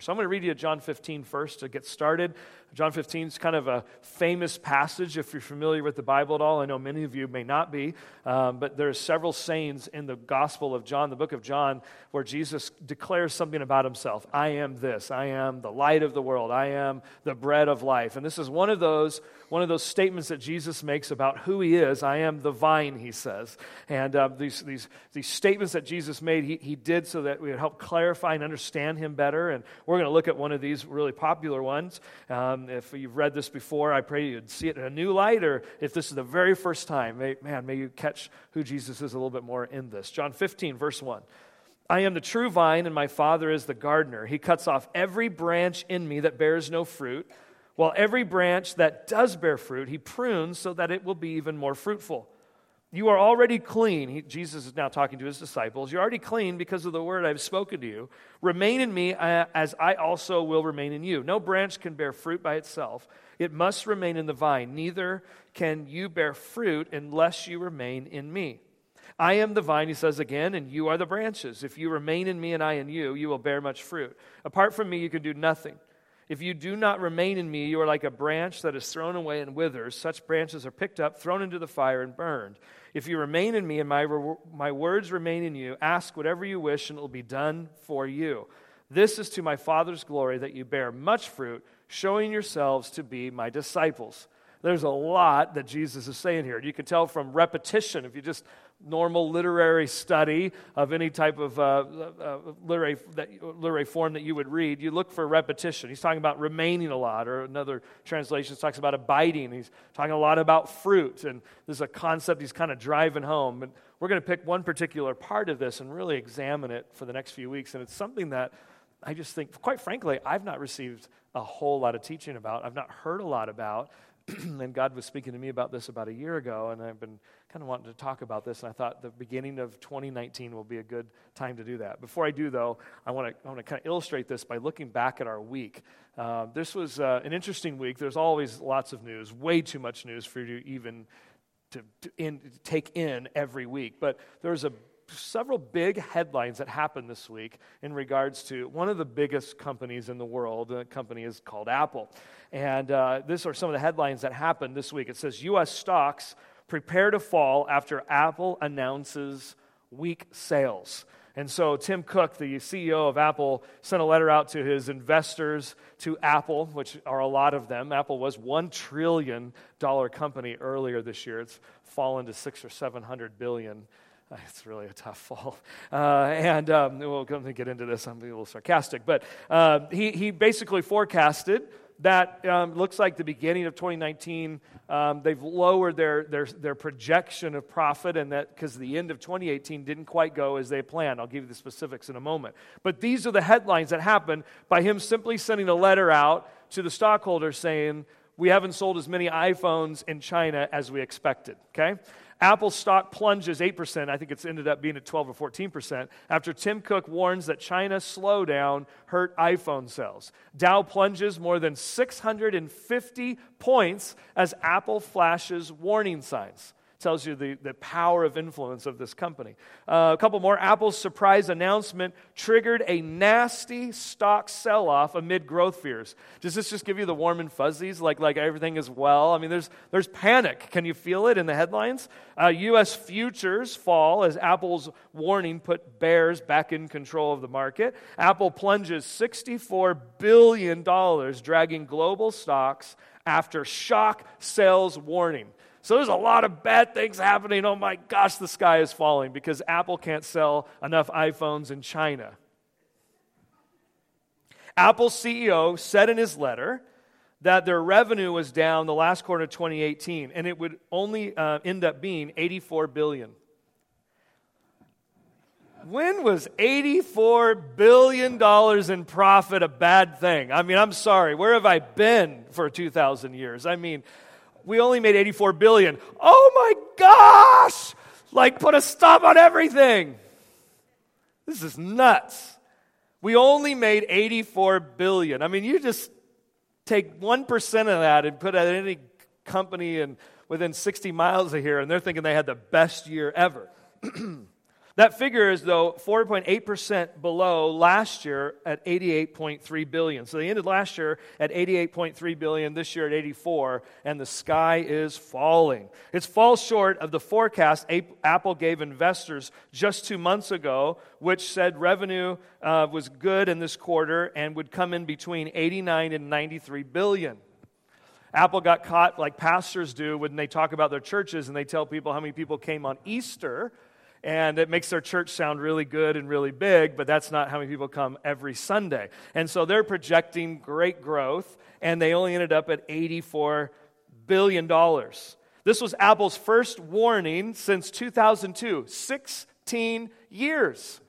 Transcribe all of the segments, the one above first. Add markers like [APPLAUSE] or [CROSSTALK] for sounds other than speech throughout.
So I'm going to read you John 15 first to get started. John 15 is kind of a famous passage if you're familiar with the Bible at all. I know many of you may not be, um, but there are several sayings in the Gospel of John, the book of John, where Jesus declares something about himself. I am this. I am the light of the world. I am the bread of life. And this is one of those one of those statements that Jesus makes about who he is. I am the vine, he says. And uh, these, these, these statements that Jesus made, he, he did so that we would help clarify and understand him better. And we're going to look at one of these really popular ones. Um, if you've read this before, I pray you'd see it in a new light, or if this is the very first time, may, man, may you catch who Jesus is a little bit more in this. John 15, verse 1. I am the true vine, and my Father is the gardener. He cuts off every branch in me that bears no fruit, while every branch that does bear fruit, he prunes so that it will be even more fruitful. You are already clean. He, Jesus is now talking to his disciples. You're already clean because of the word I've spoken to you. Remain in me uh, as I also will remain in you. No branch can bear fruit by itself, it must remain in the vine. Neither can you bear fruit unless you remain in me. I am the vine, he says again, and you are the branches. If you remain in me and I in you, you will bear much fruit. Apart from me, you can do nothing. If you do not remain in me, you are like a branch that is thrown away and withers. Such branches are picked up, thrown into the fire, and burned. If you remain in me and my, my words remain in you, ask whatever you wish, and it will be done for you. This is to my Father's glory that you bear much fruit, showing yourselves to be my disciples. There's a lot that Jesus is saying here. You can tell from repetition. If you just normal literary study of any type of uh, uh, literary, that, literary form that you would read, you look for repetition. He's talking about remaining a lot, or another translation talks about abiding. He's talking a lot about fruit, and this is a concept he's kind of driving home. And we're going to pick one particular part of this and really examine it for the next few weeks. And it's something that I just think, quite frankly, I've not received a whole lot of teaching about, I've not heard a lot about. [CLEARS THROAT] and God was speaking to me about this about a year ago, and I've been kind of wanting to talk about this. And I thought the beginning of 2019 will be a good time to do that. Before I do, though, I want to I want to kind of illustrate this by looking back at our week. Uh, this was uh, an interesting week. There's always lots of news, way too much news for you to even to, to in, take in every week. But there was a several big headlines that happened this week in regards to one of the biggest companies in the world. The company is called Apple. And uh, these are some of the headlines that happened this week. It says U.S. stocks prepare to fall after Apple announces weak sales. And so Tim Cook, the CEO of Apple, sent a letter out to his investors to Apple, which are a lot of them. Apple was $1 trillion company earlier this year. It's fallen to six or 700 billion. [LAUGHS] It's really a tough fall. [LAUGHS] Uh, and um, we'll get into this. I'm a little sarcastic. But uh, he, he basically forecasted that um, looks like the beginning of 2019, um, they've lowered their, their, their projection of profit, and that because the end of 2018 didn't quite go as they planned. I'll give you the specifics in a moment. But these are the headlines that happened by him simply sending a letter out to the stockholders saying, We haven't sold as many iPhones in China as we expected. Okay? Apple stock plunges 8%. I think it's ended up being at 12 or 14% after Tim Cook warns that China's slowdown hurt iPhone sales. Dow plunges more than 650 points as Apple flashes warning signs tells you the, the power of influence of this company. Uh, a couple more. Apple's surprise announcement triggered a nasty stock sell off amid growth fears. Does this just give you the warm and fuzzies, like, like everything is well? I mean, there's, there's panic. Can you feel it in the headlines? Uh, U.S. futures fall as Apple's warning put bears back in control of the market. Apple plunges $64 billion, dragging global stocks after shock sales warning. So there's a lot of bad things happening. Oh my gosh, the sky is falling because Apple can't sell enough iPhones in China. Apple's CEO said in his letter that their revenue was down the last quarter of 2018 and it would only uh, end up being 84 billion. When was $84 billion in profit a bad thing? I mean, I'm sorry. Where have I been for 2,000 years? I mean, we only made 84 billion. Oh my gosh! Like, put a stop on everything. This is nuts. We only made 84 billion. I mean, you just take 1% of that and put it at any company and within 60 miles of here, and they're thinking they had the best year ever. [CLEARS THROAT] That figure is, though, 4.8% below last year at 88.3 billion. So they ended last year at 88.3 billion, this year at 84, and the sky is falling. It falls short of the forecast Apple gave investors just two months ago, which said revenue uh, was good in this quarter and would come in between 89 and 93 billion. Apple got caught like pastors do when they talk about their churches and they tell people how many people came on Easter and it makes their church sound really good and really big, but that's not how many people come every Sunday. And so they're projecting great growth, and they only ended up at $84 billion. This was Apple's first warning since 2002, 16 years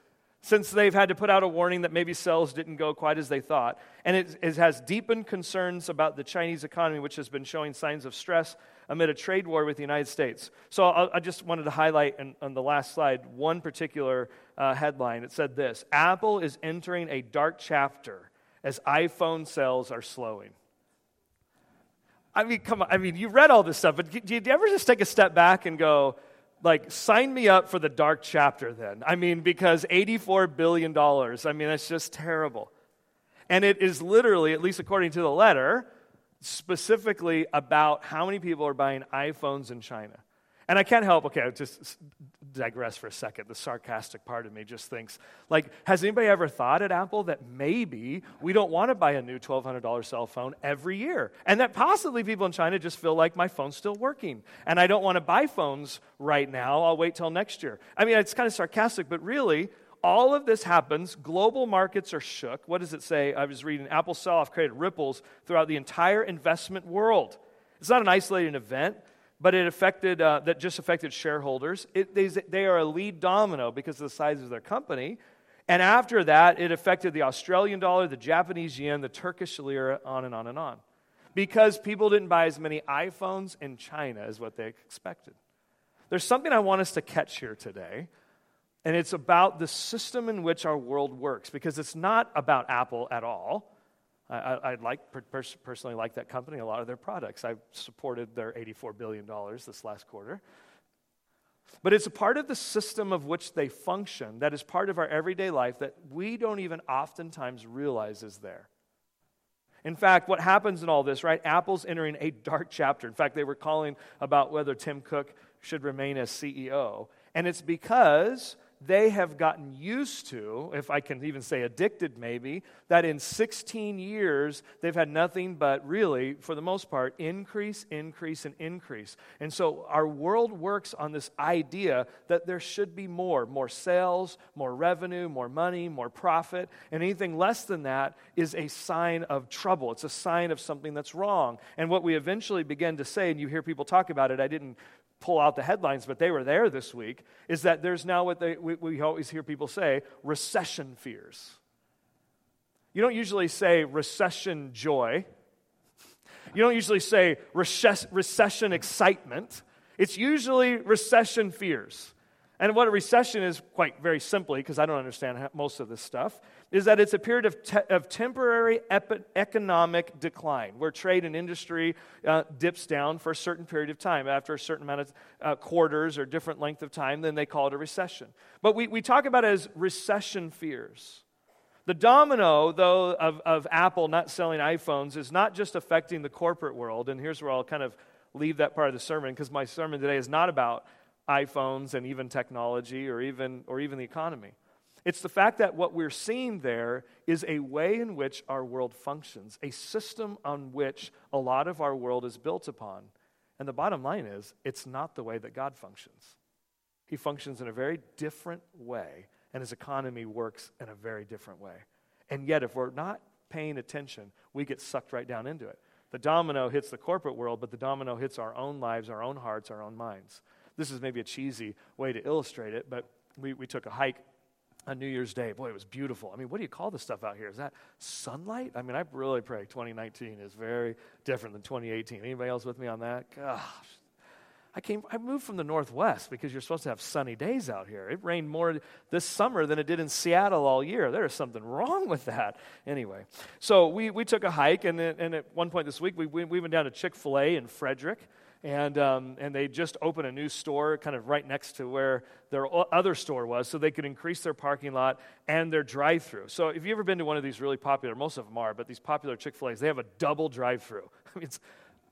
since they've had to put out a warning that maybe sales didn't go quite as they thought. And it, it has deepened concerns about the Chinese economy, which has been showing signs of stress amid a trade war with the United States. So I, I just wanted to highlight in, on the last slide one particular uh, headline. It said this Apple is entering a dark chapter as iPhone sales are slowing. I mean, come on. I mean, you read all this stuff, but do you ever just take a step back and go, like, sign me up for the dark chapter then? I mean, because $84 billion, I mean, that's just terrible. And it is literally, at least according to the letter, specifically about how many people are buying iPhones in China. And I can't help, okay, I'll just digress for a second. The sarcastic part of me just thinks, like, has anybody ever thought at Apple that maybe we don't want to buy a new $1,200 cell phone every year? And that possibly people in China just feel like my phone's still working. And I don't want to buy phones right now. I'll wait till next year. I mean, it's kind of sarcastic, but really, all of this happens. Global markets are shook. What does it say? I was reading Apple sell off created ripples throughout the entire investment world. It's not an isolated event, but it affected, uh, that just affected shareholders. It, they, they are a lead domino because of the size of their company. And after that, it affected the Australian dollar, the Japanese yen, the Turkish lira, on and on and on. Because people didn't buy as many iPhones in China as what they expected. There's something I want us to catch here today and it's about the system in which our world works because it's not about Apple at all. I, I, I like, pers- personally like that company, a lot of their products. I've supported their $84 billion this last quarter. But it's a part of the system of which they function that is part of our everyday life that we don't even oftentimes realize is there. In fact, what happens in all this, right? Apple's entering a dark chapter. In fact, they were calling about whether Tim Cook should remain as CEO. And it's because they have gotten used to, if I can even say addicted maybe, that in 16 years they've had nothing but really, for the most part, increase, increase, and increase. And so our world works on this idea that there should be more more sales, more revenue, more money, more profit. And anything less than that is a sign of trouble. It's a sign of something that's wrong. And what we eventually begin to say, and you hear people talk about it, I didn't pull out the headlines, but they were there this week, is that there's now what they, we, we always hear people say recession fears. You don't usually say recession joy. You don't usually say recession excitement. It's usually recession fears. And what a recession is, quite very simply, because I don't understand most of this stuff, is that it's a period of, te- of temporary epi- economic decline where trade and industry uh, dips down for a certain period of time. After a certain amount of uh, quarters or different length of time, then they call it a recession. But we, we talk about it as recession fears. The domino, though, of, of Apple not selling iPhones is not just affecting the corporate world. And here's where I'll kind of leave that part of the sermon because my sermon today is not about iPhones and even technology or even, or even the economy. It's the fact that what we're seeing there is a way in which our world functions, a system on which a lot of our world is built upon. And the bottom line is, it's not the way that God functions. He functions in a very different way, and his economy works in a very different way. And yet, if we're not paying attention, we get sucked right down into it. The domino hits the corporate world, but the domino hits our own lives, our own hearts, our own minds. This is maybe a cheesy way to illustrate it, but we, we took a hike on New Year's Day. Boy, it was beautiful. I mean, what do you call this stuff out here? Is that sunlight? I mean, I really pray 2019 is very different than 2018. Anybody else with me on that? Gosh. I came I moved from the northwest because you're supposed to have sunny days out here. It rained more this summer than it did in Seattle all year. There is something wrong with that. Anyway, so we, we took a hike, and, and at one point this week, we, we went down to Chick fil A in Frederick. And, um, and they just opened a new store kind of right next to where their other store was so they could increase their parking lot and their drive through. So, if you've ever been to one of these really popular, most of them are, but these popular Chick fil A's, they have a double drive through. [LAUGHS] I mean, it's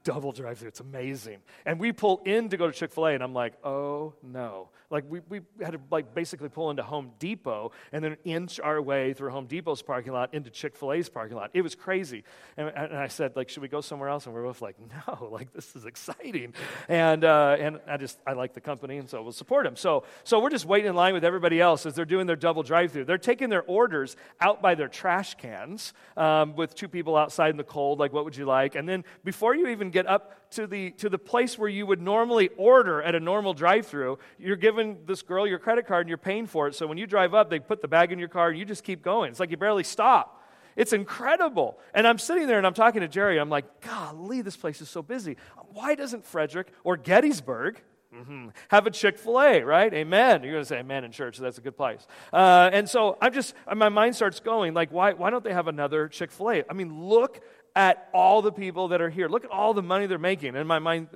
double drive through. It's amazing. And we pull in to go to Chick fil A, and I'm like, oh no. Like, we, we had to like basically pull into Home Depot and then inch our way through Home Depot's parking lot into Chick fil A's parking lot. It was crazy. And, and, I said, like, should we go somewhere else? And we are both like, no, [LAUGHS] like, this is exciting. And, uh, and I just, I like the company, and so we'll support them. So, so we're just waiting in line with everybody else as they're doing their double drive through. They're taking their orders out by their trash cans um, with two people outside in the cold, like, what would you like? And then before you even get up to the, to the place where you would normally order at a normal drive through, you're giving this girl your credit card and you're paying for it. So when you drive up, they put the bag in your car and you just keep going. It's like you barely stop. It's incredible. And I'm sitting there and I'm talking to Jerry. I'm like, golly, this place is so busy. Why doesn't Frederick or Gettysburg Mm-hmm. Have a Chick fil A, right? Amen. You're going to say amen in church, so that's a good place. Uh, and so I'm just, my mind starts going, like, why, why don't they have another Chick fil A? I mean, look at all the people that are here. Look at all the money they're making. And my mind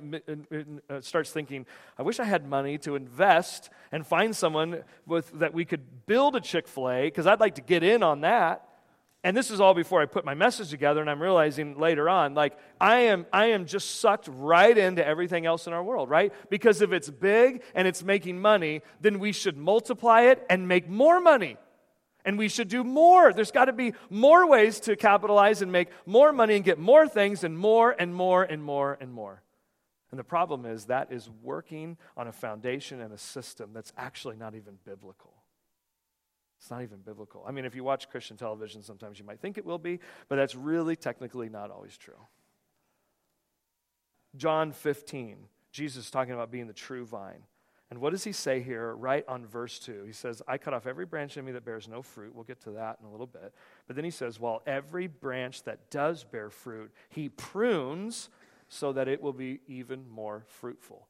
starts thinking, I wish I had money to invest and find someone with, that we could build a Chick fil A because I'd like to get in on that. And this is all before I put my message together, and I'm realizing later on, like, I am, I am just sucked right into everything else in our world, right? Because if it's big and it's making money, then we should multiply it and make more money. And we should do more. There's got to be more ways to capitalize and make more money and get more things and more and more and more and more. And the problem is that is working on a foundation and a system that's actually not even biblical. It's not even biblical. I mean, if you watch Christian television, sometimes you might think it will be, but that's really technically not always true. John 15, Jesus is talking about being the true vine. And what does he say here right on verse 2? He says, I cut off every branch in me that bears no fruit. We'll get to that in a little bit. But then he says, While every branch that does bear fruit, he prunes so that it will be even more fruitful.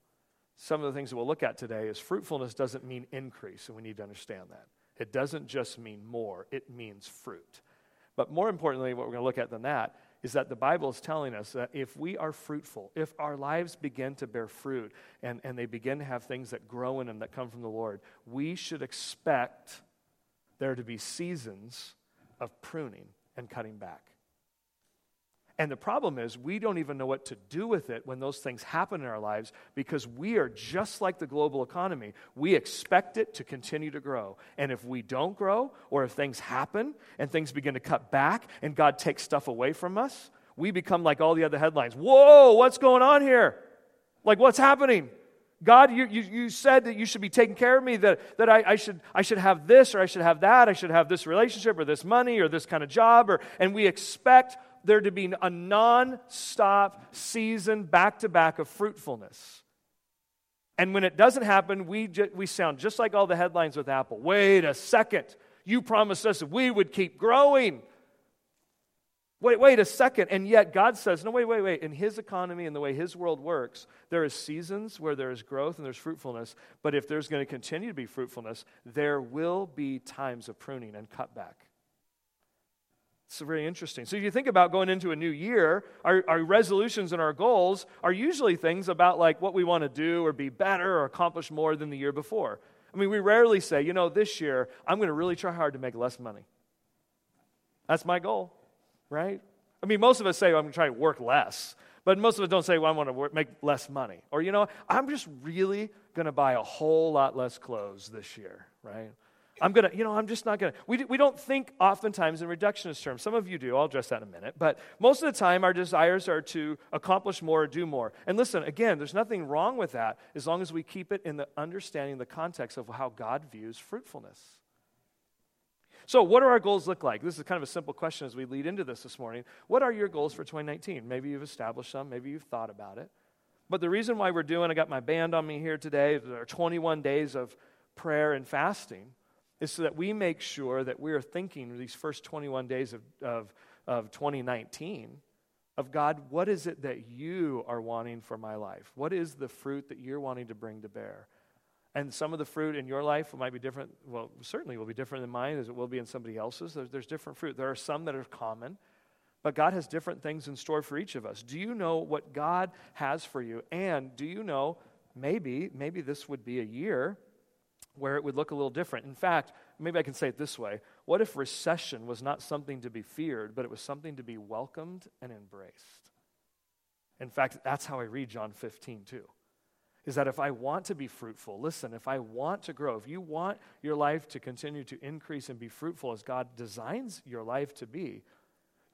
Some of the things that we'll look at today is fruitfulness doesn't mean increase, and we need to understand that. It doesn't just mean more, it means fruit. But more importantly, what we're going to look at than that is that the Bible is telling us that if we are fruitful, if our lives begin to bear fruit and, and they begin to have things that grow in them that come from the Lord, we should expect there to be seasons of pruning and cutting back. And the problem is, we don't even know what to do with it when those things happen in our lives because we are just like the global economy. We expect it to continue to grow. And if we don't grow, or if things happen and things begin to cut back and God takes stuff away from us, we become like all the other headlines Whoa, what's going on here? Like, what's happening? God, you, you, you, said that you should be taking care of me, that, that I, I, should, I should have this or I should have that, I should have this relationship or this money or this kind of job. Or, and we expect there to be a non stop season back to back of fruitfulness. And when it doesn't happen, we, ju- we sound just like all the headlines with Apple. Wait a second. You promised us we would keep growing. Wait, wait a second. And yet God says, no, wait, wait, wait. In His economy and the way His world works, there is seasons where there is growth and there's fruitfulness. But if there's going to continue to be fruitfulness, there will be times of pruning and cutback. It's very interesting. So if you think about going into a new year, our, our resolutions and our goals are usually things about like what we want to do or be better or accomplish more than the year before. I mean, we rarely say, you know, this year I'm going to really try hard to make less money. That's my goal, right? I mean, most of us say, well, I'm going to try to work less. But most of us don't say, well, I want to work, make less money. Or, you know, I'm just really going to buy a whole lot less clothes this year, right? I'm going to, you know, I'm just not going to. We, we don't think oftentimes in reductionist terms. Some of you do. I'll address that in a minute. But most of the time, our desires are to accomplish more or do more. And listen, again, there's nothing wrong with that as long as we keep it in the understanding, the context of how God views fruitfulness. So, what do our goals look like? This is kind of a simple question as we lead into this this morning. What are your goals for 2019? Maybe you've established some, maybe you've thought about it. But the reason why we're doing, I got my band on me here today, there are 21 days of prayer and fasting is so that we make sure that we are thinking these first 21 days of, of, of 2019 of God, what is it that you are wanting for my life? What is the fruit that you're wanting to bring to bear? And some of the fruit in your life might be different. Well, certainly will be different than mine as it will be in somebody else's. There's, there's different fruit. There are some that are common. But God has different things in store for each of us. Do you know what God has for you? And do you know maybe, maybe this would be a year where it would look a little different? In fact, maybe I can say it this way What if recession was not something to be feared, but it was something to be welcomed and embraced? In fact, that's how I read John 15 too. Is that if I want to be fruitful, listen, if I want to grow, if you want your life to continue to increase and be fruitful as God designs your life to be,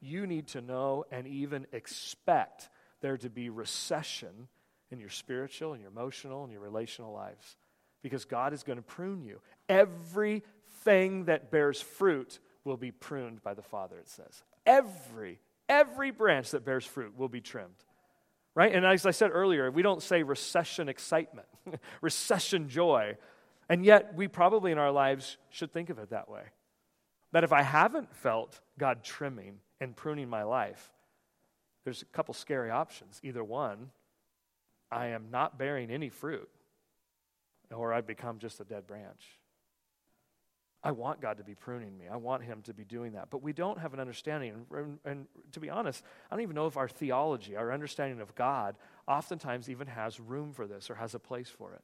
you need to know and even expect there to be recession in your spiritual and your emotional and your relational lives because God is going to prune you. Everything that bears fruit will be pruned by the Father, it says. Every, every branch that bears fruit will be trimmed. Right? And as I said earlier, we don't say recession excitement, [LAUGHS] recession joy. And yet, we probably in our lives should think of it that way. That if I haven't felt God trimming and pruning my life, there's a couple scary options. Either one, I am not bearing any fruit, or I become just a dead branch. I want God to be pruning me. I want Him to be doing that. But we don't have an understanding. And, and, to be honest, I don't even know if our theology, our understanding of God, oftentimes even has room for this or has a place for it.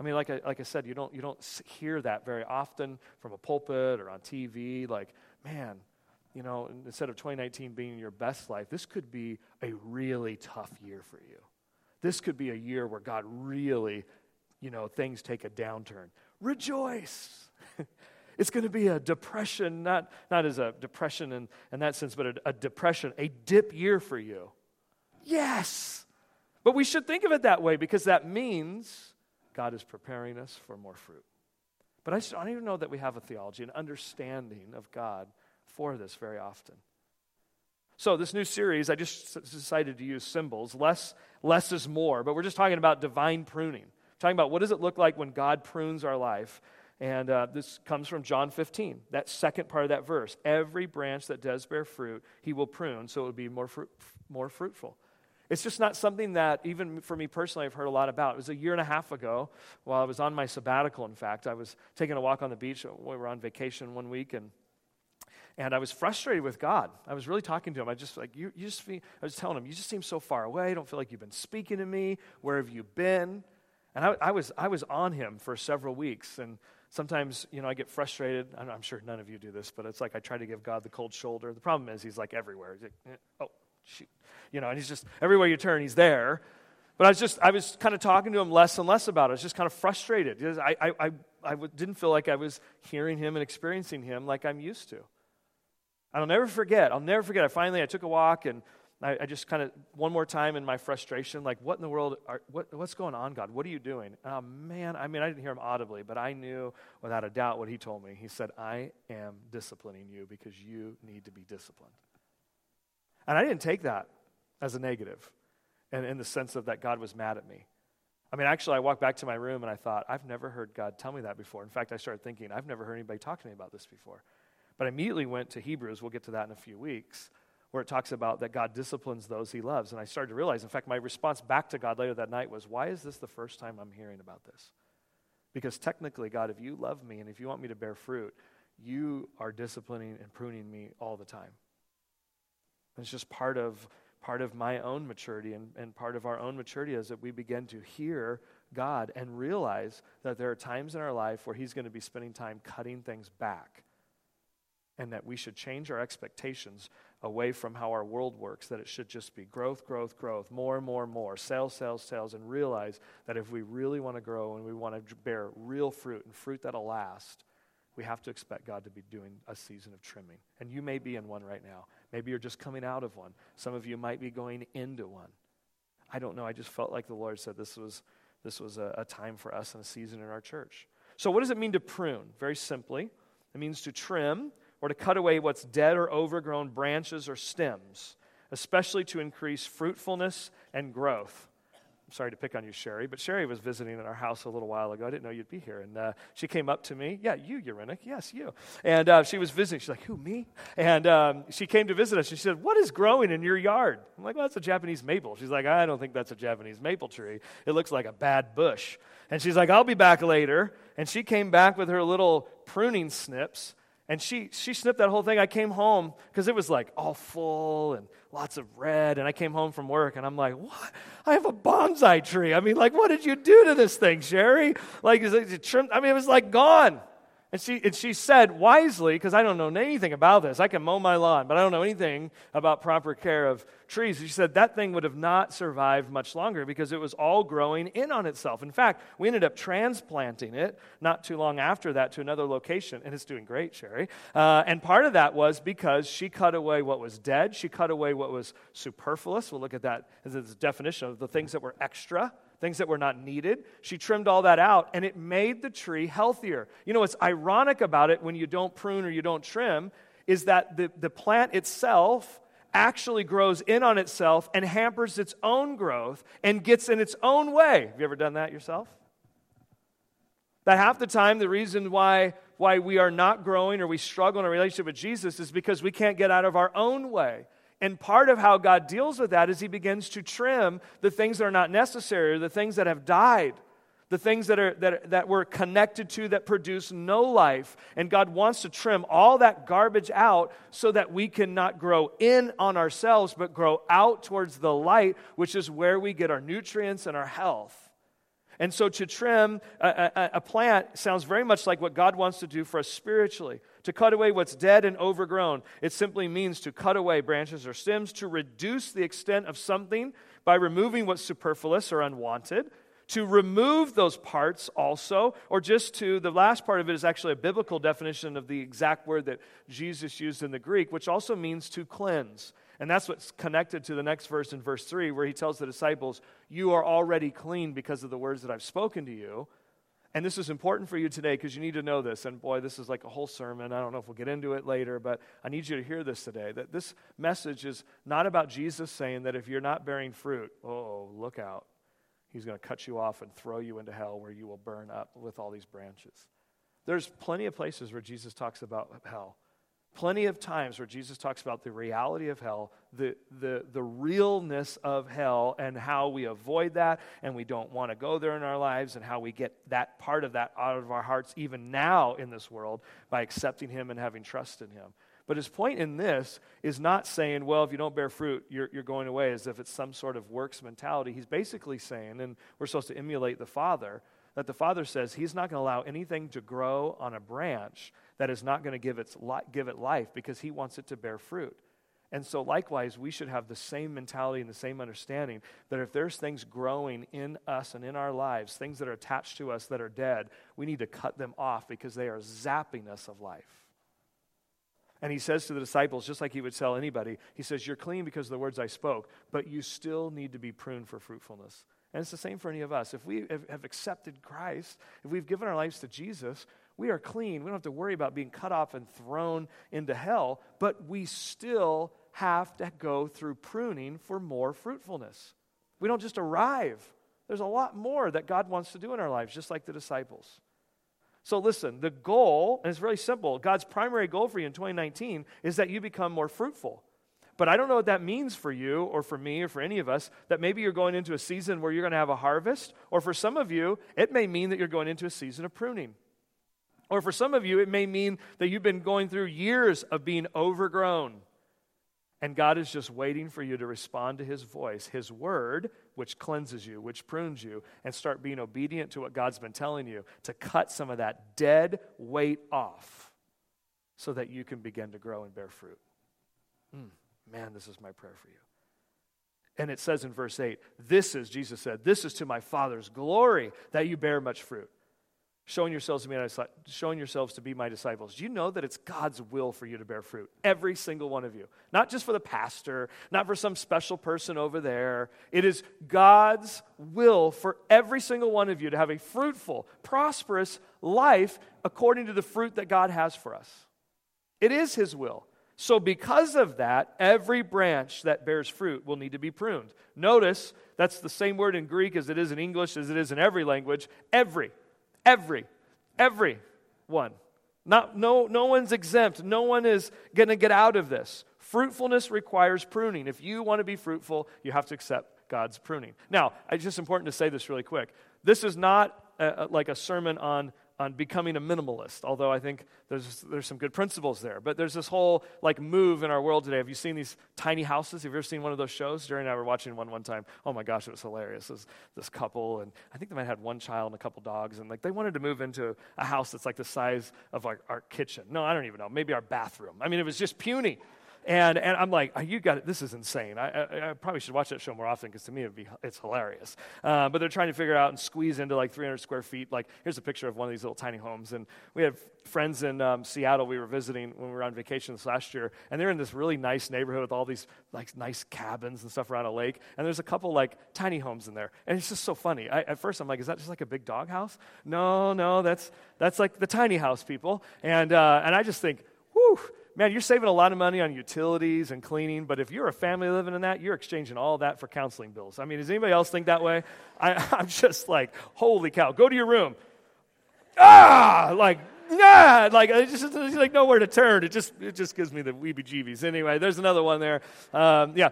I mean, like I, like I said, you don't, you don't hear that very often from a pulpit or on TV. Like, man, you know, instead of 2019 being your best life, this could be a really tough year for you. This could be a year where God really, you know, things take a downturn. Rejoice. [LAUGHS] it's going to be a depression, not, not as a depression in, in that sense, but a, a depression, a dip year for you. Yes. But we should think of it that way because that means God is preparing us for more fruit. But I, I don't even know that we have a theology, an understanding of God for this very often. So, this new series, I just decided to use symbols. Less, less is more, but we're just talking about divine pruning. Talking about what does it look like when God prunes our life. And uh, this comes from John 15, that second part of that verse. Every branch that does bear fruit, he will prune so it will be more, more fruitful. It's just not something that, even for me personally, I've heard a lot about. It was a year and a half ago while I was on my sabbatical, in fact. I was taking a walk on the beach. We were on vacation one week, and and I was frustrated with God. I was really talking to him. I just like you, you just I was telling him, you just seem so far away. I don't feel like you've been speaking to me. Where have you been? And I, I was I was on him for several weeks. And sometimes, you know, I get frustrated. I'm, I'm, sure none of you do this, but it's like I try to give God the cold shoulder. The problem is he's like everywhere. He's like, eh, oh, shoot. You know, and he's just everywhere you turn, he's there. But I was just, I was kind of talking to him less and less about it. I was just kind of frustrated. I, I, I, I didn't feel like I was hearing him and experiencing him like I'm used to. And I'll never forget. I'll never forget. I finally I took a walk and I, I just kind of one more time in my frustration, like, what in the world? Are, what, what's going on, God? What are you doing? Oh man, I mean, I didn't hear him audibly, but I knew without a doubt what he told me. He said, "I am disciplining you because you need to be disciplined." And I didn't take that as a negative, and in the sense of that God was mad at me. I mean, actually, I walked back to my room and I thought, I've never heard God tell me that before. In fact, I started thinking, I've never heard anybody talk to me about this before. But I immediately went to Hebrews, we'll get to that in a few weeks, where it talks about that God disciplines those he loves. And I started to realize, in fact, my response back to God later that night was, Why is this the first time I'm hearing about this? Because technically, God, if you love me and if you want me to bear fruit, you are disciplining and pruning me all the time. It's just part of part of my own maturity and, and part of our own maturity is that we begin to hear God and realize that there are times in our life where He's going to be spending time cutting things back and that we should change our expectations away from how our world works, that it should just be growth, growth, growth, more and more and more, sales, sales, sales, and realize that if we really want to grow and we want to bear real fruit and fruit that'll last, we have to expect God to be doing a season of trimming. And you may be in one right now. Maybe you're just coming out of one. Some of you might be going into one. I don't know. I just felt like the Lord said this was, this was a, a time for us and a season in our church. So, what does it mean to prune? Very simply, it means to trim or to cut away what's dead or overgrown branches or stems, especially to increase fruitfulness and growth. I'm sorry to pick on you, Sherry, but Sherry was visiting in our house a little while ago. I didn't know you'd be here. And uh, she came up to me. Yeah, you, Urinic. Yes, you. And uh, she was visiting. She's like, Who, me? And um, she came to visit us. and She said, What is growing in your yard? I'm like, Well, that's a Japanese maple. She's like, I don't think that's a Japanese maple tree. It looks like a bad bush. And she's like, I'll be back later. And she came back with her little pruning snips And she, she snipped that whole thing. I came home because it was like all full and lots of red. And I came home from work and I'm like, what? I have a bonsai tree. I mean, like, what did you do to this thing, Sherry? Like, is it trimmed? I mean, it was like gone. And she, and she said wisely, because I don't know anything about this. I can mow my lawn, but I don't know anything about proper care of trees. She said that thing would have not survived much longer because it was all growing in on itself. In fact, we ended up transplanting it not too long after that to another location, and it's doing great, Sherry. Uh, and part of that was because she cut away what was dead, she cut away what was superfluous. We'll look at that as a definition of the things that were extra things that were not needed. She trimmed all that out, and it made the tree healthier. You know what's ironic about it when you don't prune or you don't trim is that the, the plant itself actually grows in on itself and hampers its own growth and gets in its own way. Have you ever done that yourself? That half the time, the reason why, why we are not growing or we struggle in a relationship with Jesus is because we can't get out of our own way. And part of how God deals with that is He begins to trim the things that are not necessary, the things that have died, the things that, are, that, that we're connected to that produce no life. And God wants to trim all that garbage out so that we can not grow in on ourselves, but grow out towards the light, which is where we get our nutrients and our health. And so to trim a, a, a, plant sounds very much like what God wants to do for us spiritually. To cut away what's dead and overgrown. It simply means to cut away branches or stems, to reduce the extent of something by removing what's superfluous or unwanted. To remove those parts also, or just to, the last part of it is actually a biblical definition of the exact word that Jesus used in the Greek, which also means to cleanse. And that's what's connected to the next verse in verse 3, where he tells the disciples, You are already clean because of the words that I've spoken to you. And this is important for you today because you need to know this. And boy, this is like a whole sermon. I don't know if we'll get into it later, but I need you to hear this today. That this message is not about Jesus saying that if you're not bearing fruit, oh, look out. He's going to cut you off and throw you into hell where you will burn up with all these branches. There's plenty of places where Jesus talks about hell plenty of times where Jesus talks about the reality of hell, the, the, the realness of hell, and how we avoid that, and we don't want to go there in our lives, and how we get that part of that out of our hearts, even now in this world, by accepting Him and having trust in Him. But his point in this is not saying, well, if you don't bear fruit, you're, you're going away as if it's some sort of works mentality. He's basically saying, and we're supposed to emulate the Father, that the Father says He's not going to allow anything to grow on a branch that is not going to give, its li- give it life because he wants it to bear fruit. And so, likewise, we should have the same mentality and the same understanding that if there's things growing in us and in our lives, things that are attached to us that are dead, we need to cut them off because they are zapping us of life. And he says to the disciples, just like he would tell anybody, he says, You're clean because of the words I spoke, but you still need to be pruned for fruitfulness. And it's the same for any of us. If we have accepted Christ, if we've given our lives to Jesus, we are clean. We don't have to worry about being cut off and thrown into hell, but we still have to go through pruning for more fruitfulness. We don't just arrive. There's a lot more that God wants to do in our lives, just like the disciples. So, listen, the goal, and it's really simple God's primary goal for you in 2019 is that you become more fruitful. But I don't know what that means for you or for me or for any of us, that maybe you're going into a season where you're going to have a harvest, or for some of you, it may mean that you're going into a season of pruning. Or for some of you, it may mean that you've been going through years of being overgrown. And God is just waiting for you to respond to His voice, His word, which cleanses you, which prunes you, and start being obedient to what God's been telling you to cut some of that dead weight off so that you can begin to grow and bear fruit. Mm, man, this is my prayer for you. And it says in verse 8, This is, Jesus said, this is to my Father's glory that you bear much fruit. Showing yourselves to be my, showing yourselves to be my disciples. Do you know that it's god's will for you to bear fruit every single one of you? Not just for the pastor not for some special person over there. It is god's will for every single one of you to have a fruitful prosperous life according to the fruit that god has for us. It is his will so because of that every branch that bears fruit will need to be pruned notice that's the same word in greek as it is in english as it is in every language every Every, every one. Not, no, no one's exempt. No one is going to get out of this. Fruitfulness requires pruning. If you want to be fruitful, you have to accept God's pruning. Now, it's just important to say this really quick. This is not a, like a sermon on on becoming a minimalist, although I think there's, there's some good principles there. But there's this whole like move in our world today. Have you seen these tiny houses? Have you ever seen one of those shows? Jerry and I were watching one one time. Oh my gosh, it was hilarious. Was this couple, and I think they might have had one child and a couple dogs, and like they wanted to move into a house that's like the size of our, our kitchen. No, I don't even know. Maybe our bathroom. I mean, it was just puny. And, and I'm like, oh, you got it. This is insane. I, I, I, probably should watch that show more often because to me be, it's hilarious. Uh, but they're trying to figure out and squeeze into like 300 square feet. Like, here's a picture of one of these little tiny homes. And we have friends in um, Seattle we were visiting when we were on vacation this last year. And they're in this really nice neighborhood with all these like nice cabins and stuff around a lake. And there's a couple like tiny homes in there. And it's just so funny. I, at first I'm like, is that just like a big dog house? No, no, that's, that's like the tiny house people. And, uh, and I just think, whew, man, you're saving a lot of money on utilities and cleaning, but if you're a family living in that, you're exchanging all that for counseling bills. I mean, does anybody else think that way? I, [LAUGHS] I'm just like, holy cow, go to your room. Ah, like, yeah, like just it's like nowhere to turn. It just it just gives me the weebie jeebies. Anyway, there's another one there. Um, yeah,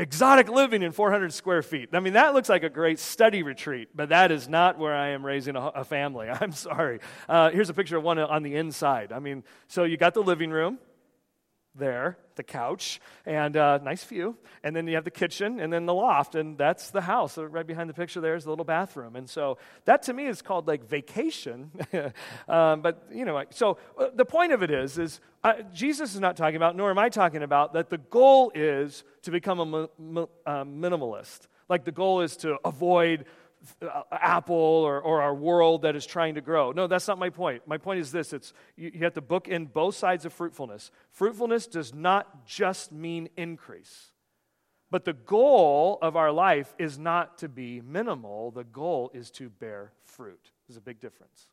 exotic living in 400 square feet. I mean, that looks like a great study retreat, but that is not where I am raising a, a family. [LAUGHS] I'm sorry. Uh, here's a picture of one on the inside. I mean, so you got the living room, there, the couch, and uh, nice view. And then you have the kitchen, and then the loft, and that's the house. So right behind the picture there is the little bathroom. And so that to me is called like vacation. [LAUGHS] um, but you know, so uh, the point of it is, is uh, Jesus is not talking about, nor am I talking about, that the goal is to become a uh, minimalist. Like the goal is to avoid Uh, Apple or, or our world that is trying to grow. No, that's not my point. My point is this it's, you, you have to book in both sides of fruitfulness. Fruitfulness does not just mean increase. But the goal of our life is not to be minimal. The goal is to bear fruit. There's a big difference.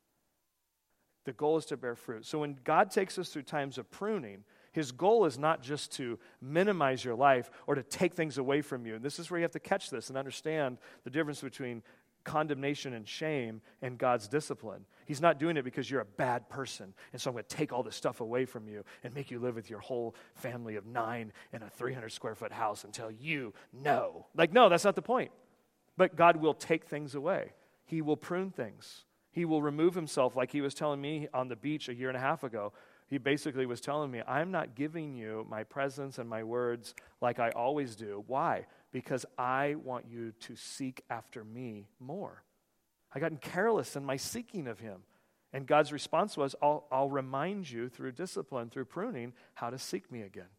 The goal is to bear fruit. So when God takes us through times of pruning, his goal is not just to minimize your life or to take things away from you. And this is where you have to catch this and understand the difference between condemnation and shame and God's discipline. He's not doing it because you're a bad person. And so I'm going to take all this stuff away from you and make you live with your whole family of nine in a 300 square foot house until you know. Like, no, that's not the point. But God will take things away, He will prune things. He will remove himself, like he was telling me on the beach a year and a half ago he basically was telling me, I'm not giving you my presence and my words like I always do. Why? Because I want you to seek after me more. I gotten careless in my seeking of him. And God's response was, I'll, I'll remind you through discipline, through pruning, how to seek me again.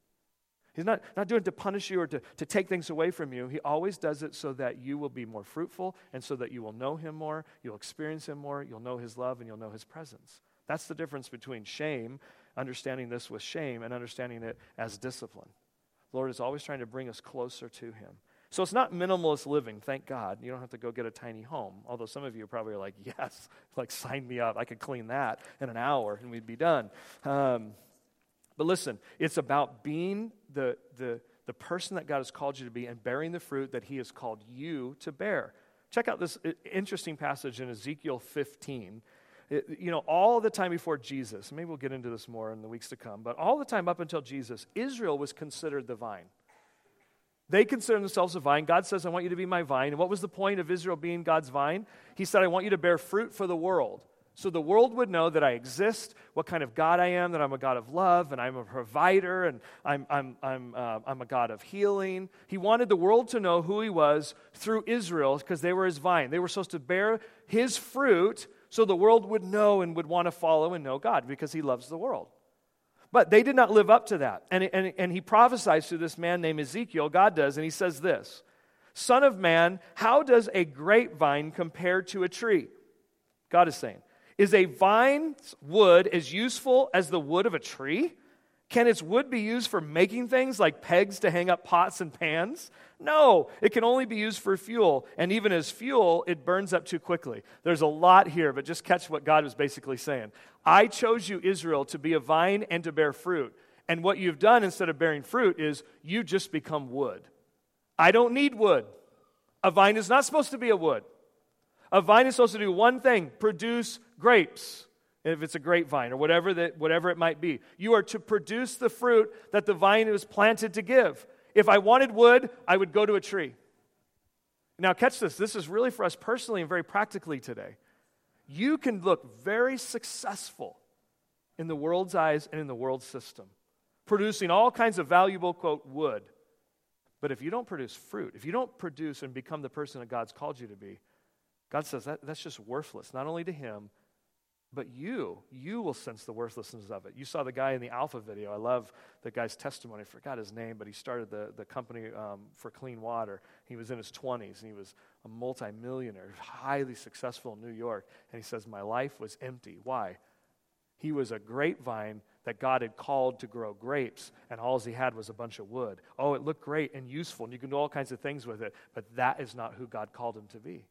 He's not, not doing it to punish you or to, to take things away from you. He always does it so that you will be more fruitful and so that you will know Him more, you'll experience Him more, you'll know His love, and you'll know His presence. That's the difference between shame, understanding this with shame, and understanding it as discipline. The Lord is always trying to bring us closer to Him. So it's not minimalist living, thank God. You don't have to go get a tiny home. Although some of you probably are like, [LAUGHS] yes, like sign me up. I could clean that in an hour and we'd be done. Um, but listen, it's about being the, the, the person that God has called you to be and bearing the fruit that He has called you to bear. Check out this interesting passage in Ezekiel 15. It, you know, all the time before Jesus, maybe we'll get into this more in the weeks to come, but all the time up until Jesus, Israel was considered the vine. They considered themselves a vine. God says, I want you to be my vine. And what was the point of Israel being God's vine? He said, I want you to bear fruit for the world. So the world would know that I exist, what kind of God I am, that I'm a God of love, and I'm a provider, and I'm, I'm, I'm, uh, I'm a God of healing. He wanted the world to know who he was through Israel because they were his vine. They were supposed to bear his fruit so the world would know and would want to follow and know God because he loves the world. But they did not live up to that. And, and, and he prophesies to this man named Ezekiel, God does, and he says this Son of man, how does a grapevine compare to a tree? God is saying, Is a vine's wood as useful as the wood of a tree? Can its wood be used for making things like pegs to hang up pots and pans? No, it can only be used for fuel. And even as fuel, it burns up too quickly. There's a lot here, but just catch what God was basically saying. I chose you, Israel, to be a vine and to bear fruit. And what you've done instead of bearing fruit is you just become wood. I don't need wood. A vine is not supposed to be a wood. A vine is supposed to do one thing produce grapes if it's a grapevine or whatever, that, whatever it might be. You are to produce the fruit that the vine was planted to give. If I wanted wood, I would go to a tree. Now, catch this. This is really for us personally and very practically today. You can look very successful in the world's eyes and in the world system, producing all kinds of valuable, quote, wood. But if you don't produce fruit, if you don't produce and become the person that God's called you to be, God says that, that's just worthless, not only to Him, but you, you will sense the worthlessness of it. You saw the guy in the Alpha video. I love the guy's testimony. I forgot his name, but he started the, the company um, for clean water. He was in his 20s, and he was a multimillionaire, highly successful in New York. And he says, My life was empty. Why? He was a grapevine that God had called to grow grapes, and all he had was a bunch of wood. Oh, it looked great and useful, and you can do all kinds of things with it, but that is not who God called him to be.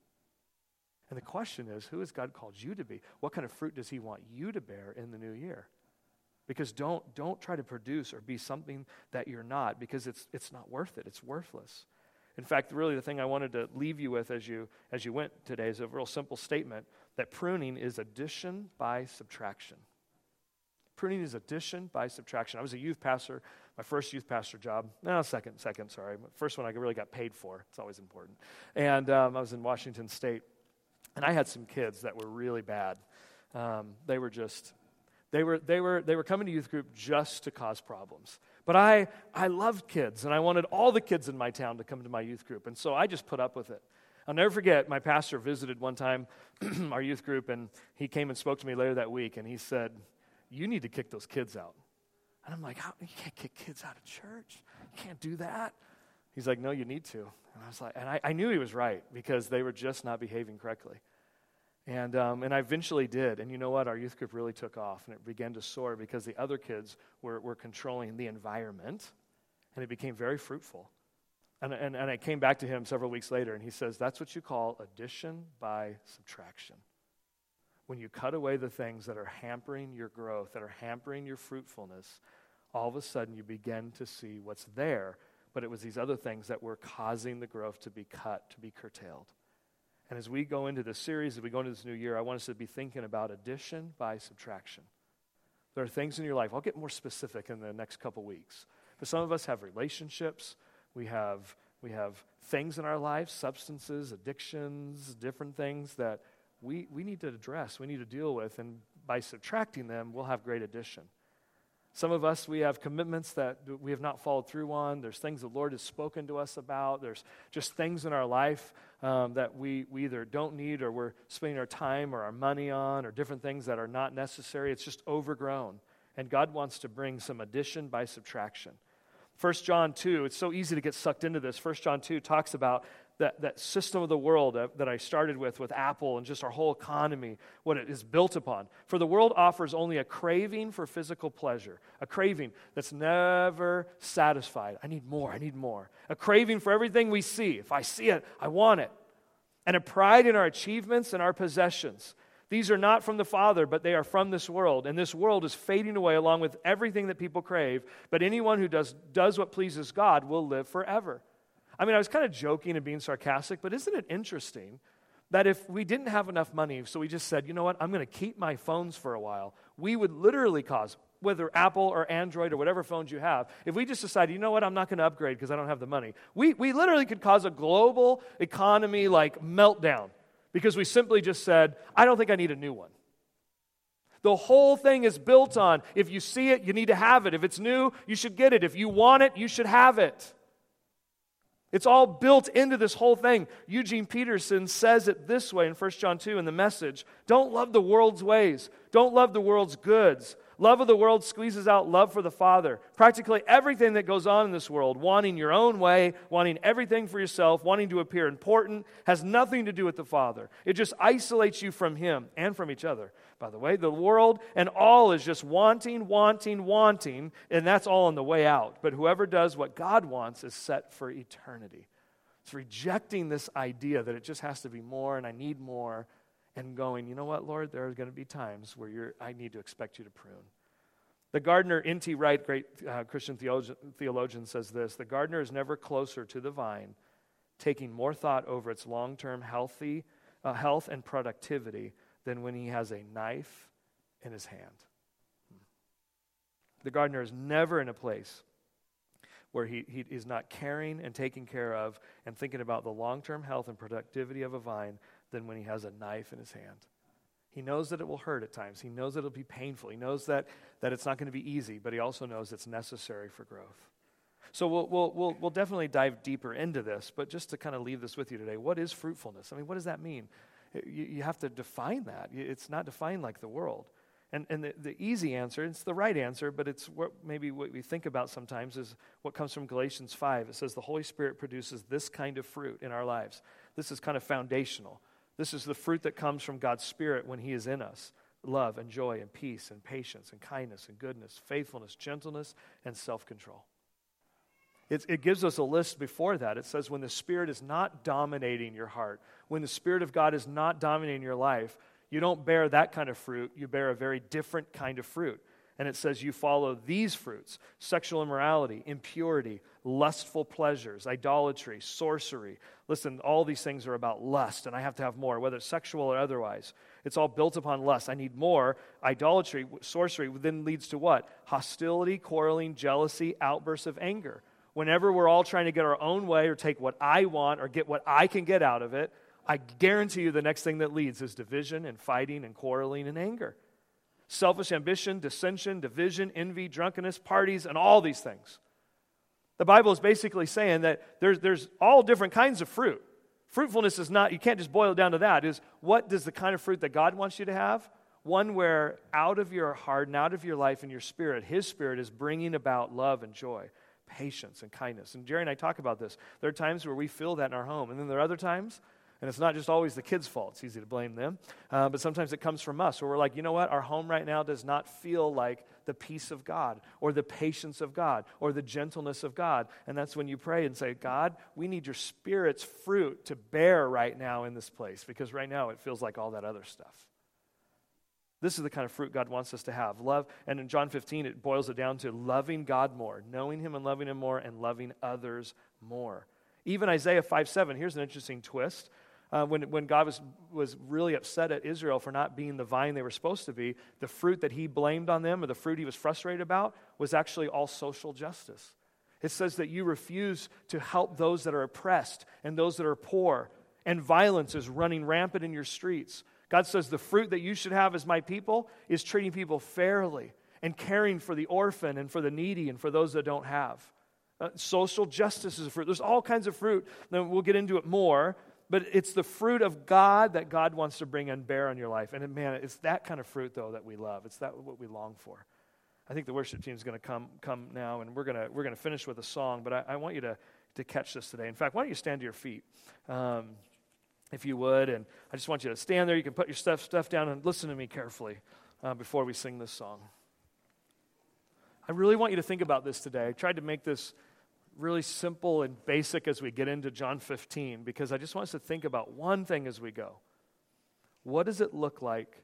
And the question is, who has God called you to be? What kind of fruit does He want you to bear in the new year? Because don't, don't try to produce or be something that you're not, because it's, it's not worth it. It's worthless. In fact, really, the thing I wanted to leave you with as you, as you went today is a real simple statement that pruning is addition by subtraction. Pruning is addition by subtraction. I was a youth pastor, my first youth pastor job. No, second, second, sorry. First one I really got paid for. It's always important. And um, I was in Washington State. And I had some kids that were really bad. Um, they were just, they were, they, were, they were coming to youth group just to cause problems. But I, I loved kids, and I wanted all the kids in my town to come to my youth group. And so I just put up with it. I'll never forget, my pastor visited one time [CLEARS THROAT] our youth group, and he came and spoke to me later that week, and he said, You need to kick those kids out. And I'm like? You can't kick kids out of church. You can't do that. He's like, No, you need to. And I was like, and I, I knew he was right because they were just not behaving correctly. And, um, and I eventually did. And you know what? Our youth group really took off and it began to soar because the other kids were, were controlling the environment and it became very fruitful. And, and, and I came back to him several weeks later and he says, That's what you call addition by subtraction. When you cut away the things that are hampering your growth, that are hampering your fruitfulness, all of a sudden you begin to see what's there. But it was these other things that were causing the growth to be cut, to be curtailed. And as we go into this series, as we go into this new year, I want us to be thinking about addition by subtraction. There are things in your life, I'll get more specific in the next couple weeks. But some of us have relationships, we have, we have things in our lives, substances, addictions, different things that we, we need to address, we need to deal with. And by subtracting them, we'll have great addition. Some of us, we have commitments that we have not followed through on. There's things the Lord has spoken to us about. There's just things in our life um, that we, we either don't need or we're spending our time or our money on or different things that are not necessary. It's just overgrown. And God wants to bring some addition by subtraction. 1 John 2, it's so easy to get sucked into this. 1 John 2 talks about that, that system of the world that I started with, with Apple and just our whole economy, what it is built upon. For the world offers only a craving for physical pleasure, a craving that's never satisfied. I need more, I need more. A craving for everything we see. If I see it, I want it. And a pride in our achievements and our possessions. These are not from the Father, but they are from this world. And this world is fading away along with everything that people crave. But anyone who does, does what pleases God will live forever. I mean, I was kind of joking and being sarcastic, but isn't it interesting that if we didn't have enough money, so we just said, you know what, I'm going to keep my phones for a while, we would literally cause, whether Apple or Android or whatever phones you have, if we just decided, you know what, I'm not going to upgrade because I don't have the money, we, we literally could cause a global economy like meltdown because we simply just said, I don't think I need a new one. The whole thing is built on if you see it, you need to have it. If it's new, you should get it. If you want it, you should have it. It's all built into this whole thing. Eugene Peterson says it this way in 1 John 2 in the message Don't love the world's ways, don't love the world's goods. Love of the world squeezes out love for the Father. Practically everything that goes on in this world, wanting your own way, wanting everything for yourself, wanting to appear important, has nothing to do with the Father. It just isolates you from Him and from each other. By the way, the world and all is just wanting, wanting, wanting, and that's all on the way out. But whoever does what God wants is set for eternity. It's rejecting this idea that it just has to be more and I need more and going, you know what, Lord, there are going to be times where you're, I need to expect you to prune. The gardener, N.T. Wright, great uh, Christian theologian, theologian, says this The gardener is never closer to the vine, taking more thought over its long term healthy uh, health and productivity than when he has a knife in his hand. The gardener is never in a place where he, he is not caring and taking care of and thinking about the long term health and productivity of a vine than when he has a knife in his hand. He knows that it will hurt at times. He knows that it'll be painful. He knows that, that it's not going to be easy, but he also knows it's necessary for growth. So we'll, we'll, we'll, we'll definitely dive deeper into this, but just to kind of leave this with you today, what is fruitfulness? I mean, what does that mean? You, you have to define that. It's not defined like the world. And, and the, the easy answer, it's the right answer, but it's what maybe what we think about sometimes is what comes from Galatians 5. It says the Holy Spirit produces this kind of fruit in our lives. This is kind of foundational. This is the fruit that comes from God's Spirit when He is in us love and joy and peace and patience and kindness and goodness, faithfulness, gentleness, and self control. It, it, gives us a list before that. It says, when the Spirit is not dominating your heart, when the Spirit of God is not dominating your life, you don't bear that kind of fruit. You bear a very different kind of fruit. And it says you follow these fruits sexual immorality, impurity, lustful pleasures, idolatry, sorcery. Listen, all these things are about lust, and I have to have more, whether it's sexual or otherwise. It's all built upon lust. I need more. Idolatry, sorcery, then leads to what? Hostility, quarreling, jealousy, outbursts of anger. Whenever we're all trying to get our own way or take what I want or get what I can get out of it, I guarantee you the next thing that leads is division and fighting and quarreling and anger. Selfish ambition, dissension, division, envy, drunkenness, parties, and all these things. The Bible is basically saying that there's, there's all different kinds of fruit. Fruitfulness is not, you can't just boil it down to that. Is what does the kind of fruit that God wants you to have? One where out of your heart and out of your life and your spirit, His Spirit is bringing about love and joy, patience and kindness. And Jerry and I talk about this. There are times where we feel that in our home, and then there are other times and it's not just always the kids' fault. It's easy to blame them. Uh, but sometimes it comes from us where we're like, you know what? Our home right now does not feel like the peace of God or the patience of God or the gentleness of God. And that's when you pray and say, God, we need your Spirit's fruit to bear right now in this place because right now it feels like all that other stuff. This is the kind of fruit God wants us to have. Love, and in John 15, it boils it down to loving God more, knowing Him and loving Him more, and loving others more. Even Isaiah 5 7, here's an interesting twist. Uh, when, when God was, was really upset at Israel for not being the vine they were supposed to be, the fruit that he blamed on them or the fruit he was frustrated about was actually all social justice. It says that you refuse to help those that are oppressed and those that are poor, and violence is running rampant in your streets. God says the fruit that you should have as my people is treating people fairly and caring for the orphan and for the needy and for those that don't have. Uh, social justice is a fruit. There's all kinds of fruit. Then we'll get into it more but it's the fruit of God that God wants to bring and bear on your life. And man, it's that kind of fruit, though, that we love. It's that what we long for. I think the worship team is going to come, come now, and we're going to, we're going to finish with a song, but I, I, want you to, to catch this today. In fact, why don't you stand to your feet, um, if you would, and I just want you to stand there. You can put your stuff, stuff down and listen to me carefully uh, before we sing this song. I really want you to think about this today. I tried to make this really simple and basic as we get into John 15 because I just want us to think about one thing as we go. What does it look like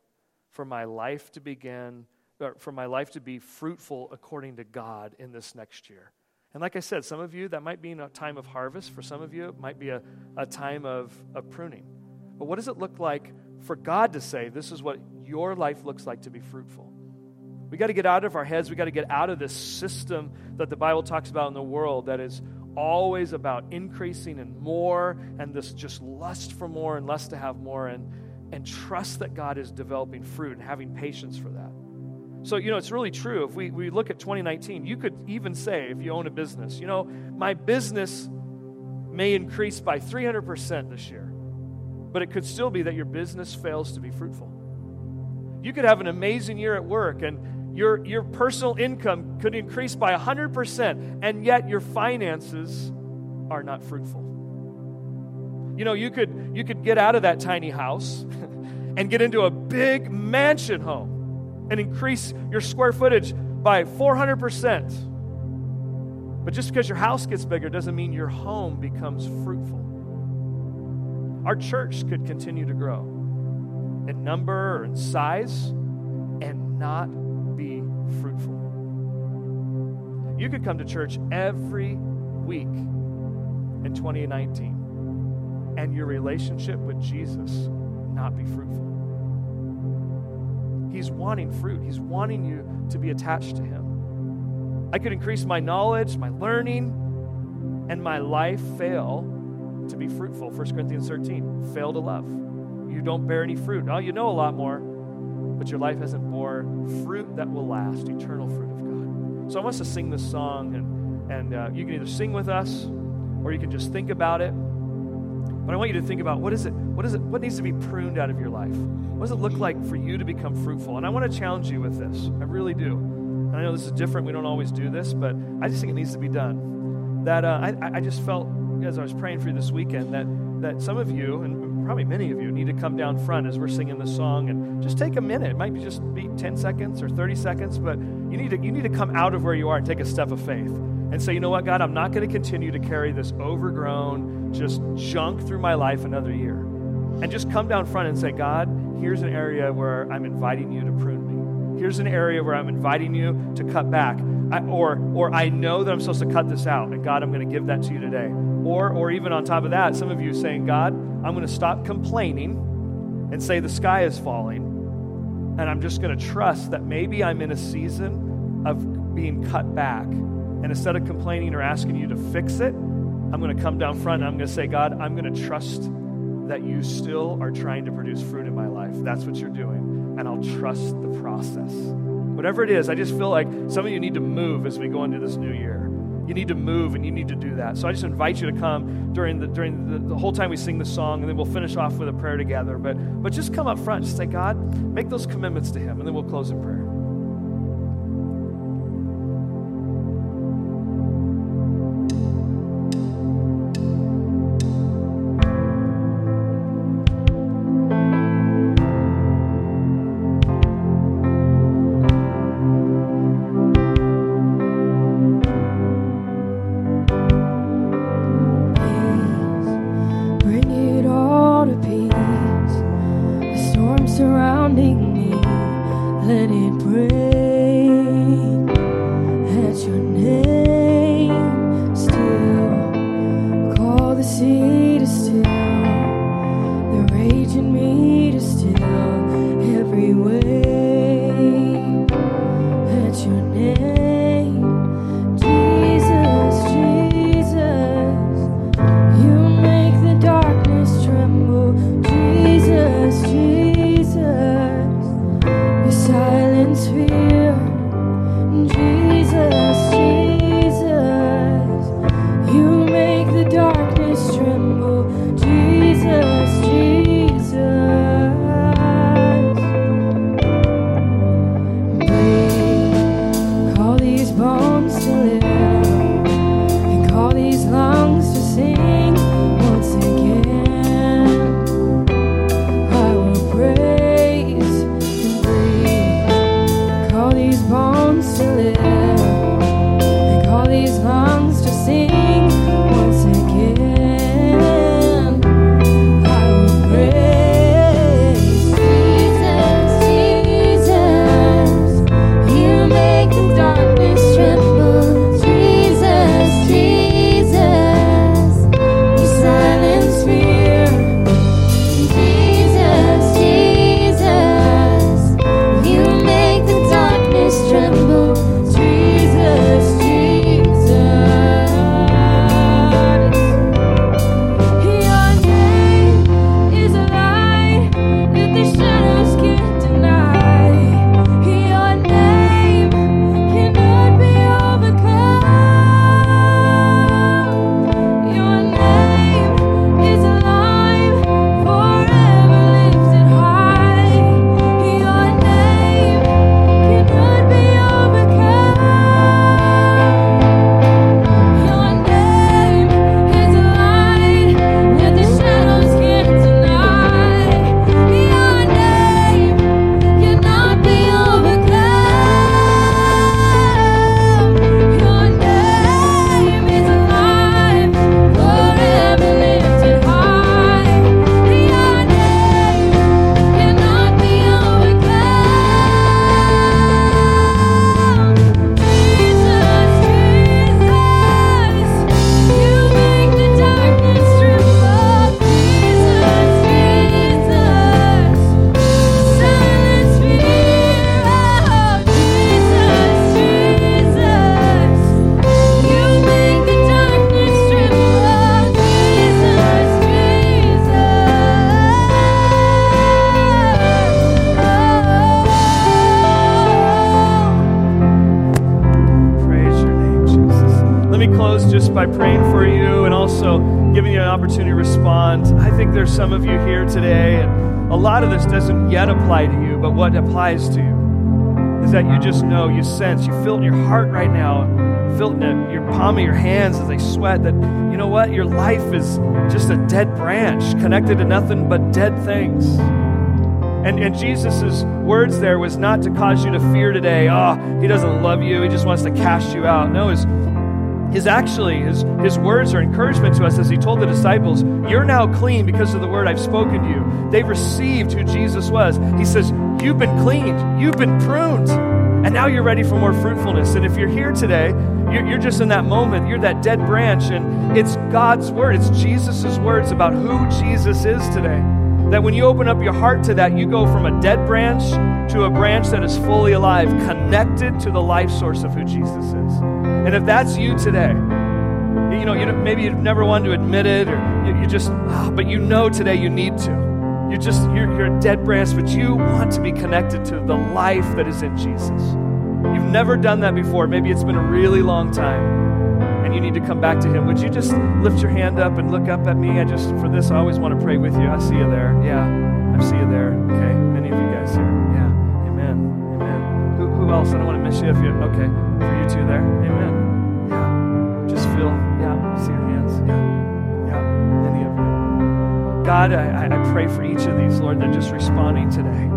for my life to begin, or for my life to be fruitful according to God in this next year? And like I said, some of you, that might be a time of harvest. For some of you, it might be a, a time of, of pruning. But what does it look like for God to say, this is what your life looks like to be fruitful? We got to get out of our heads. We got to get out of this system that the Bible talks about in the world that is always about increasing and more and this just lust for more and lust to have more and, and trust that God is developing fruit and having patience for that. So, you know, it's really true. If we, we look at 2019, you could even say, if you own a business, you know, my business may increase by 300% this year, but it could still be that your business fails to be fruitful. You could have an amazing year at work and your, your personal income could increase by 100%, and yet your finances are not fruitful. You know, you could, you could get out of that tiny house [LAUGHS] and get into a big mansion home and increase your square footage by 400%. But just because your house gets bigger doesn't mean your home becomes fruitful. Our church could continue to grow in number or in size and not fruitful. You could come to church every week in 2019 and your relationship with Jesus not be fruitful. He's wanting fruit, He's wanting you to be attached to Him. I could increase my knowledge, my learning, and my life fail to be fruitful. 1 Corinthians 13 fail to love. You don't bear any fruit. Oh, you know a lot more but your life hasn't bore fruit that will last, eternal fruit of God. So I want us to sing this song, and, and uh, you can either sing with us or you can just think about it. But I want you to think about what is it, what is it, what needs to be pruned out of your life? What does it look like for you to become fruitful? And I want to challenge you with this. I really do. And I know this is different. We don't always do this, but I just think it needs to be done. That uh, I, I just felt as I was praying for you this weekend that that some of you and probably many of you need to come down front as we're singing this song and just take a minute. It might be just be 10 seconds or 30 seconds, but you need to you need to come out of where you are and take a step of faith and say, you know what, God, I'm not going to continue to carry this overgrown, just junk through my life another year. And just come down front and say, God, here's an area where I'm inviting you to prune me. Here's an area where I'm inviting you to cut back. I, or, or I know that I'm supposed to cut this out, and God, I'm going to give that to you today. Or, or even on top of that, some of you saying, God, I'm going to stop complaining and say the sky is falling, and I'm just going to trust that maybe I'm in a season of being cut back and instead of complaining or asking you to fix it, I'm going to come down front and I'm going to say, God, I'm going to trust that you still are trying to produce fruit in my life. That's what you're doing. And I'll trust the process. Whatever it is, I just feel like some of you need to move as we go into this new year. You need to move and you need to do that. So I just invite you to come during the during the, the whole time we sing the song, and then we'll finish off with a prayer together. But but just come up front, just say, God, make those commitments to Him, and then we'll close in prayer. Just know, you sense, you feel it in your heart right now, feel it in your palm of your hands as they sweat that, you know what, your life is just a dead branch connected to nothing but dead things. And, and Jesus' words there was not to cause you to fear today, oh, he doesn't love you, he just wants to cast you out. No, his, his actually, his, his words are encouragement to us as he told the disciples, You're now clean because of the word I've spoken to you. They received who Jesus was. He says, You've been cleaned, you've been pruned, and now you're ready for more fruitfulness. And if you're here today, you're, you're just in that moment, you're that dead branch, and it's God's word, it's Jesus' words about who Jesus is today. That when you open up your heart to that, you go from a dead branch to a branch that is fully alive, connected to the life source of who Jesus is. And if that's you today, you know, you maybe you've never wanted to admit it, or you, you just, oh, but you know today you need to. You're just, you're, you're a dead branch, but you want to be connected to the life that is in Jesus. You've never done that before. Maybe it's been a really long time and you need to come back to Him, would you just lift your hand up and look up at me? I just, for this, I always want to pray with you. I see you there. Yeah, I see you there. Okay, many of you guys here. Yeah, amen. Amen. Who, who else? I don't want to miss you if you, okay, for you two there. Amen. Yeah, just feel, yeah, see your hands. Yeah, God, I, I pray for each of these, Lord, they're just responding today.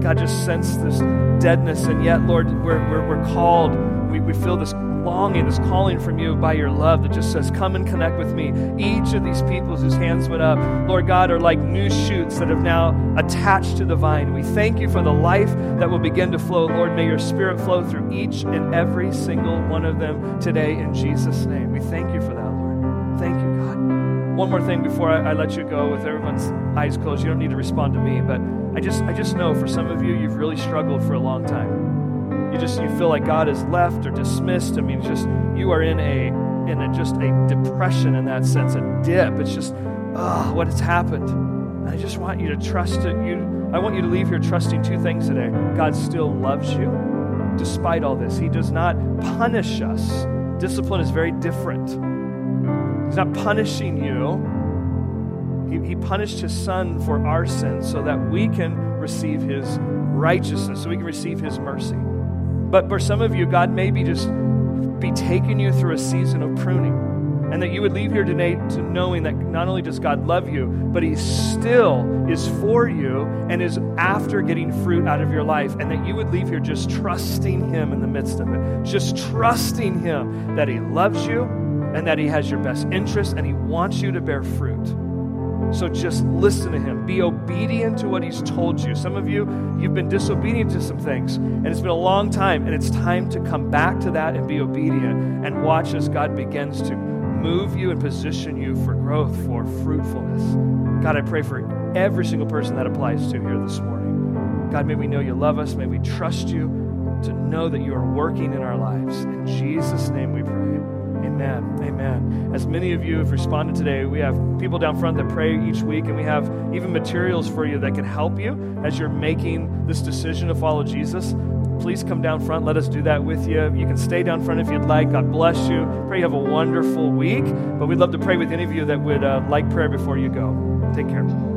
God, just sense this deadness, and yet, Lord, we're, we're, we're called. We, we feel this longing, this calling from you by your love that just says, Come and connect with me. Each of these people whose hands went up, Lord God, are like new shoots that have now attached to the vine. We thank you for the life that will begin to flow. Lord, may your spirit flow through each and every single one of them today in Jesus' name. We thank you for that, Lord. Thank you, God. One more thing before I, I let you go with everyone's eyes closed. You don't need to respond to me, but I just I just know for some of you you've really struggled for a long time you just you feel like God is left or dismissed. I mean, just you are in a in a, just a depression in that sense, a dip. It's just, oh, what has happened? And I just want you to trust it. You, I want you to leave here trusting two things today. God still loves you, despite all this. He does not punish us. Discipline is very different. He's not punishing you. He, he punished his son for our sins so that we can receive his righteousness, so we can receive his mercy. But for some of you, God may be just be taking you through a season of pruning. And that you would leave here today to knowing that not only does God love you, but He still is for you and is after getting fruit out of your life. And that you would leave here just trusting Him in the midst of it. Just trusting Him that He loves you and that He has your best interest and He wants you to bear fruit. So just listen to him. Be obedient to what he's told you. Some of you, you've been disobedient to some things, and it's been a long time, and it's time to come back to that and be obedient and watch as God begins to move you and position you for growth, for fruitfulness. God, I pray for every single person that applies to here this morning. God, may we know you love us. May we trust you to know that you are working in our lives. In Jesus' name we pray. Amen. Amen. As many of you have responded today, we have people down front that pray each week, and we have even materials for you that can help you as you're making this decision to follow Jesus. Please come down front. Let us do that with you. You can stay down front if you'd like. God bless you. Pray you have a wonderful week. But we'd love to pray with any of you that would uh, like prayer before you go. Take care.